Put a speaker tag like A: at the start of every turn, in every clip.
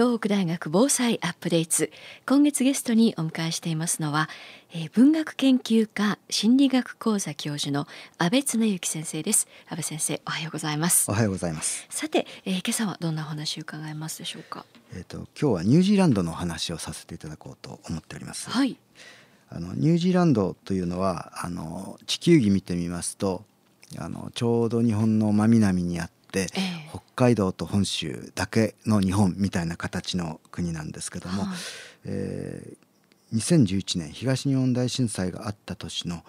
A: 東北大学防災アップデート今月ゲストにお迎えしていますのは、えー、文学研究家心理学講座教授の安倍恒之先生です。安倍先生おはようございます。
B: おはようございます。
A: さて、えー、今朝はどんなお話を伺いますでしょうか？
B: えっ、と今日はニュージーランドの話をさせていただこうと思っております。
A: はい。
B: あのニュージーランドというのはあの地球儀見てみますとあのちょうど日本の真南にあって、えー、北海道と本州だけの日本みたいな形の国なんですけども、はい、えー、2011年東日本大震災があった年の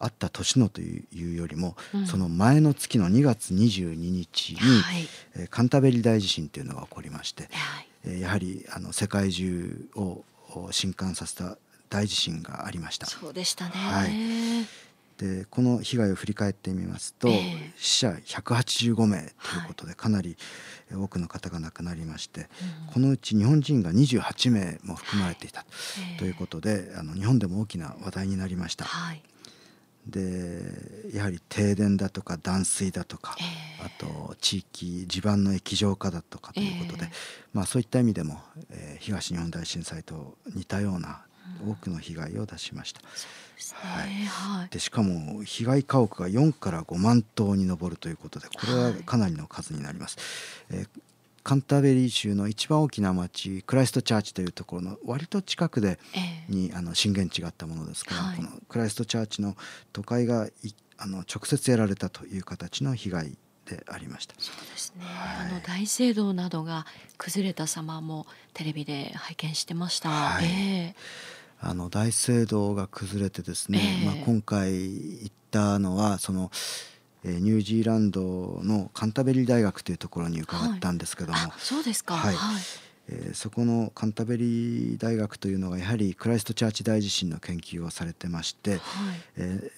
B: あった年のというよりも、うん、その前の月の2月22日に、はい、えー、カンタベリ大地震というのが起こりまして、はい、えー、やはりあの世界中を震撼させた大地震がありました。
A: そうでしたね、
B: はいでこの被害を振り返ってみますと、えー、死者185名ということで、かなり多くの方が亡くなりまして、このうち日本人が28名も含まれていたとい。うことで、あの日本でも大きな話題になりました。はい、でやはり停電だとか断水だとか、えー、あと地域地盤の液状化だとかということで、えー、まあ、そういった意味でも、えー、東日本大震災と似たような多くの被害を出しました。はい、でしかも被害家屋が4から5万棟に上るということでこれはかなりの数になります。えーカンターベリー州の一番大きな町クライストチャーチというところの割と近くで、えー、にあの震源地があったものですから、はい、このクライストチャーチの都会があの直接やられたという形の被害でありました。
A: そうですね。はい、あの大聖堂などが崩れた様もテレビで拝見してました。はい、えー
B: あの大聖堂が崩れてですね、えー、まあ、今回行ったのはその、えー、ニュージーランドのカンタベリー大学というところに伺ったんですけども、はい、
A: そうですか、はい。はい、
B: えー、そこのカンタベリー大学というのがやはりクライストチャーチ大地震の研究をされてまして、はい、え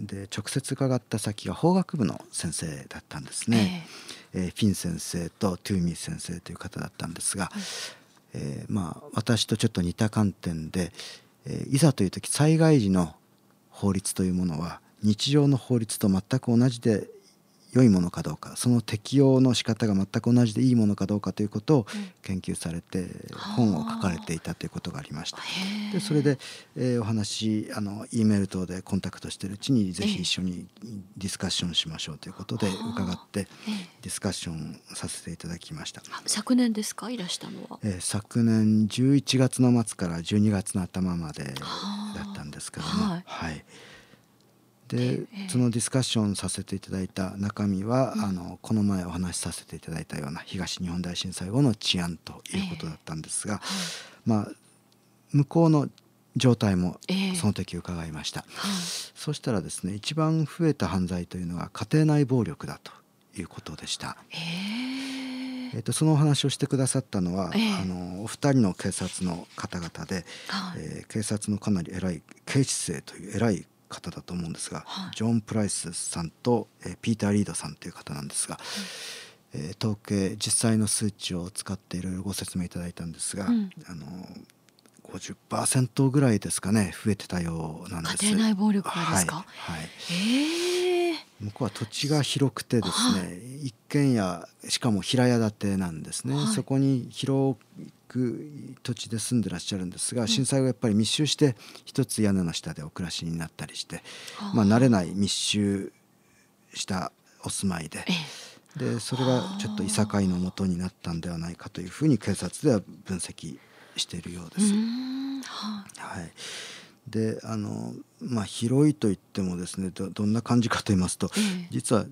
B: ー、で直接伺った先が法学部の先生だったんですね。えー、えー、フィン先生とトゥーミー先生という方だったんですが、えー、まあ私とちょっと似た観点で、えー、いざという時災害時の法律というものは日常の法律と全く同じで良いものかどうかその適用の仕方が全く同じでいいものかどうかということを研究されて、本を書かれていたということがありました。でそれで、えー、お話あの E メール等でコンタクトしているうちにぜひ一緒にディスカッションしましょうということで伺ってディスカッションさせていただきました。
A: 昨年ですかいらしたのは、
B: えー、昨年11月の末から12月の頭までだったんですけども、はい、はいでそのディスカッションさせていただいた中身は、うん、あのこの前お話しさせていただいたような東日本大震災後の治安ということだったんですが、えー、まあ向こうの状態もその時伺いました、えー、そしたらですね一番増えた犯罪というのは家庭内暴力だということでした。えー、えーとそのお話をしてくださったのは、あのお二人の警察の方々で、はい、えー、警察のかなり偉い警視正という偉い方だと思うんですが、はい、ジョン・プライスさんと、えー、ピーター・リードさんという方なんですが、うん、えー、統計実際の数値を使っていろいろご説明いただいたんですが、うん、あの50%ぐらいですかね増えてたようなんです。
A: 家庭内暴力がですか、はい。はい、え
B: ー、向こうは土地が広くてですね、はい、一軒家しかも平屋建てなんですね、はい、そこに広く土地で住んでらっしゃるんですが、震災後やっぱり密集して一つ屋根の下でお暮らしになったりして、まあ、慣れない密集したお住まいで。でそれがちょっといさかいのもとになったんではないかというふうに警察では分析しているようです。はい、であの、まあ、広いといってもですねどんな感じかと言いますと、ええ、実は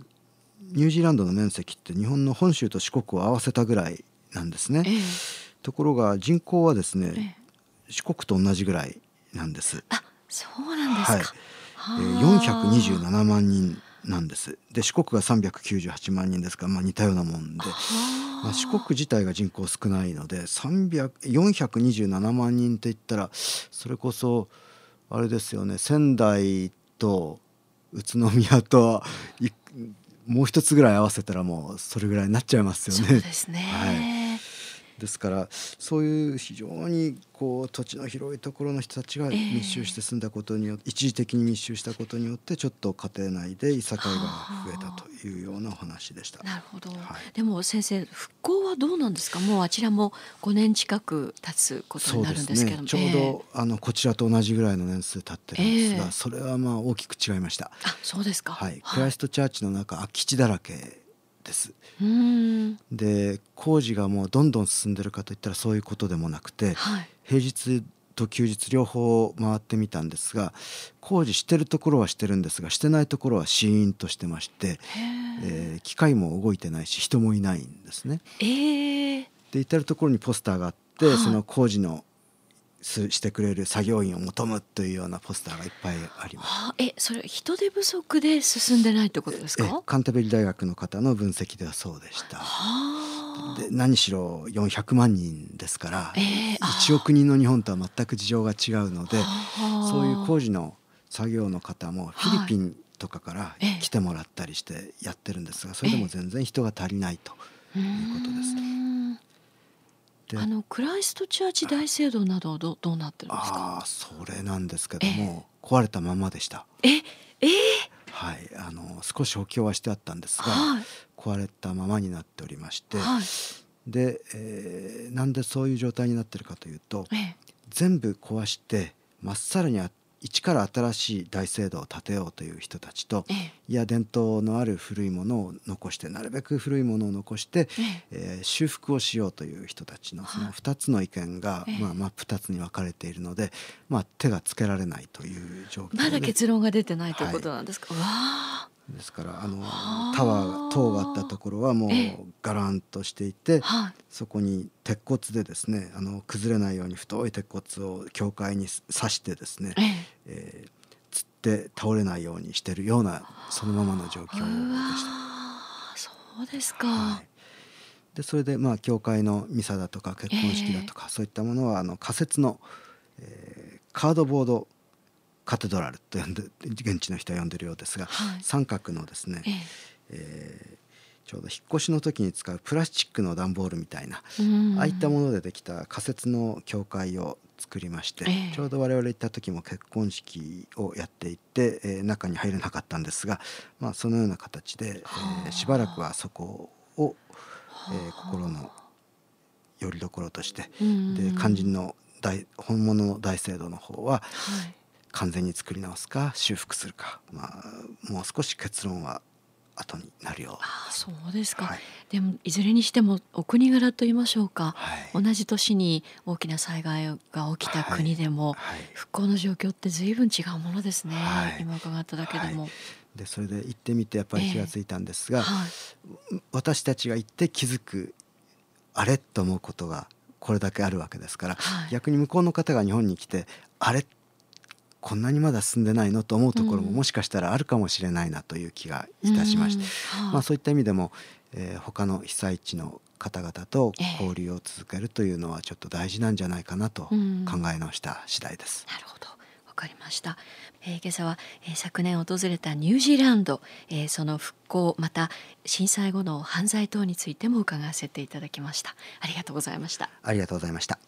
B: ニュージーランドの面積って日本の本州と四国を合わせたぐらいなんですね。えところが人口はですね、四国と同じぐらいなんです。
A: あ、そうなんですか。
B: はい、えー、427万人なんです。で四国が398万人ですから、まあ、似たようなもんで、まあ、四国自体が人口少ないので427万人って言ったらそれこそあれですよね仙台と宇都宮ともう一つぐらい合わせたらもうそれぐらいになっちゃいますよね。
A: そうですね、はい
B: ですからそういう非常にこう土地の広いところの人たちが密集して住んだことによって、えー、一時的に密集したことによってちょっと家庭内でいさかいが増えたというようなお話でした。
A: なるほど、はい、でも先生復興はどうなんですか？もうあちらも5年近く経つことになるんですけども、ね、
B: ちょうど、えー、あのこちらと同じぐらいの年数経ってるんですが、えー、それはまあ大きく違いました。
A: あそうですか、
B: はい、クライストチャーチの中空き地だらけです。で工事がもうどんどん進んでるかといったらそういうことでもなくて、はい、平日と休日両方回ってみたんですが工事してるところはしてるんですがしてないところはシーンとしてまして、えー、機械も動いてないし人もいないんですね。
A: えー、
B: で至る所にポスターがあって、はい、その工事のしてくれる作業員を求むというようなポスターがいっぱいあります。は
A: あ、え、それ人手不足で進んでないってことですか？
B: カンタベリ大学の方の分析ではそうでした。はあ、で何しろ400万人ですから、えー、1億人の日本とは全く事情が違うので、そういう工事の作業の方もフィリピンとかから来てもらったりしてやってるんですが、それでも全然人が足りないということです。
A: あのクライストチャーチ大聖堂などどどうなってるんですか？
B: あそれなんですけども、壊れたままでした。
A: ええー、
B: はい、あの少し補強はしてあったんですが、はい、壊れたままになっておりまして、はい、で、えー、なんでそういう状態になってるかというと、えー、全部壊してまっさらに一から新しい大聖堂を建てようという人たちと、ええ、いや伝統のある古いものを残してなるべく古いものを残して、ええ。ー、修復をしようという人たちのその2つの意見が、まあ、真っ二つに分かれているので、まあ、手がつけられないという状況
A: まだ結論が出てないということなんですか？はい
B: ですからあのタワー塔があったところはもうガランとしていて、そこに鉄骨でですねあの崩れないように太い鉄骨を境界に刺してですね、ええ。ー、つって倒れないようにしてるようなそのままの状況でした。
A: そうですか、はい、
B: でそれでまあ教会のミサだとか結婚式だとか、えー、そういったものはあの仮設の、えー、カードボードカテドラルと呼んで現地の人は呼んでるようですが、はい、三角のですね、ええ。ー、ちょうど引っ越しの時に使うプラスチックの段ボールみたいなああいったものでできた仮設の教会を作りまして、えー、ちょうど我々行った時も結婚式をやっていて、えー、中に入れなかったんですが、まあ、そのような形で、えー、しばらくはそこを、えー、心のよりどころとしてで肝心の大本物の大聖堂の方は、はい完全に作り直すか修復するか、まあ、もう少し結論は後になるよう。
A: あそうですか、はい、でもいずれにしてもお国柄と言いましょうか、はい、同じ年に大きな災害が起きた国でも、はい、復興の状況って随分違うものですね、今伺っただけでも。
B: でそれで行ってみてやっぱり気が付いたんですが、えー、私たちが行って気づくあれと思うことがこれだけあるわけですから、逆に向こうの方が日本に来てあれこんなにまだ進んでないのと思うところももしかしたらあるかもしれないなという気がいたしまして、まあ、そういった意味でも、えー、他の被災地の方々と交流を続けるというのはちょっと大事なんじゃないかなと考え直した次第です。
A: なるほど。わかりました、えー、今朝は、えー、昨年訪れたニュージーランド、えー、その復興また震災後の犯罪等についても伺わせていただきました。ありがとうございました。
B: ありがとうございました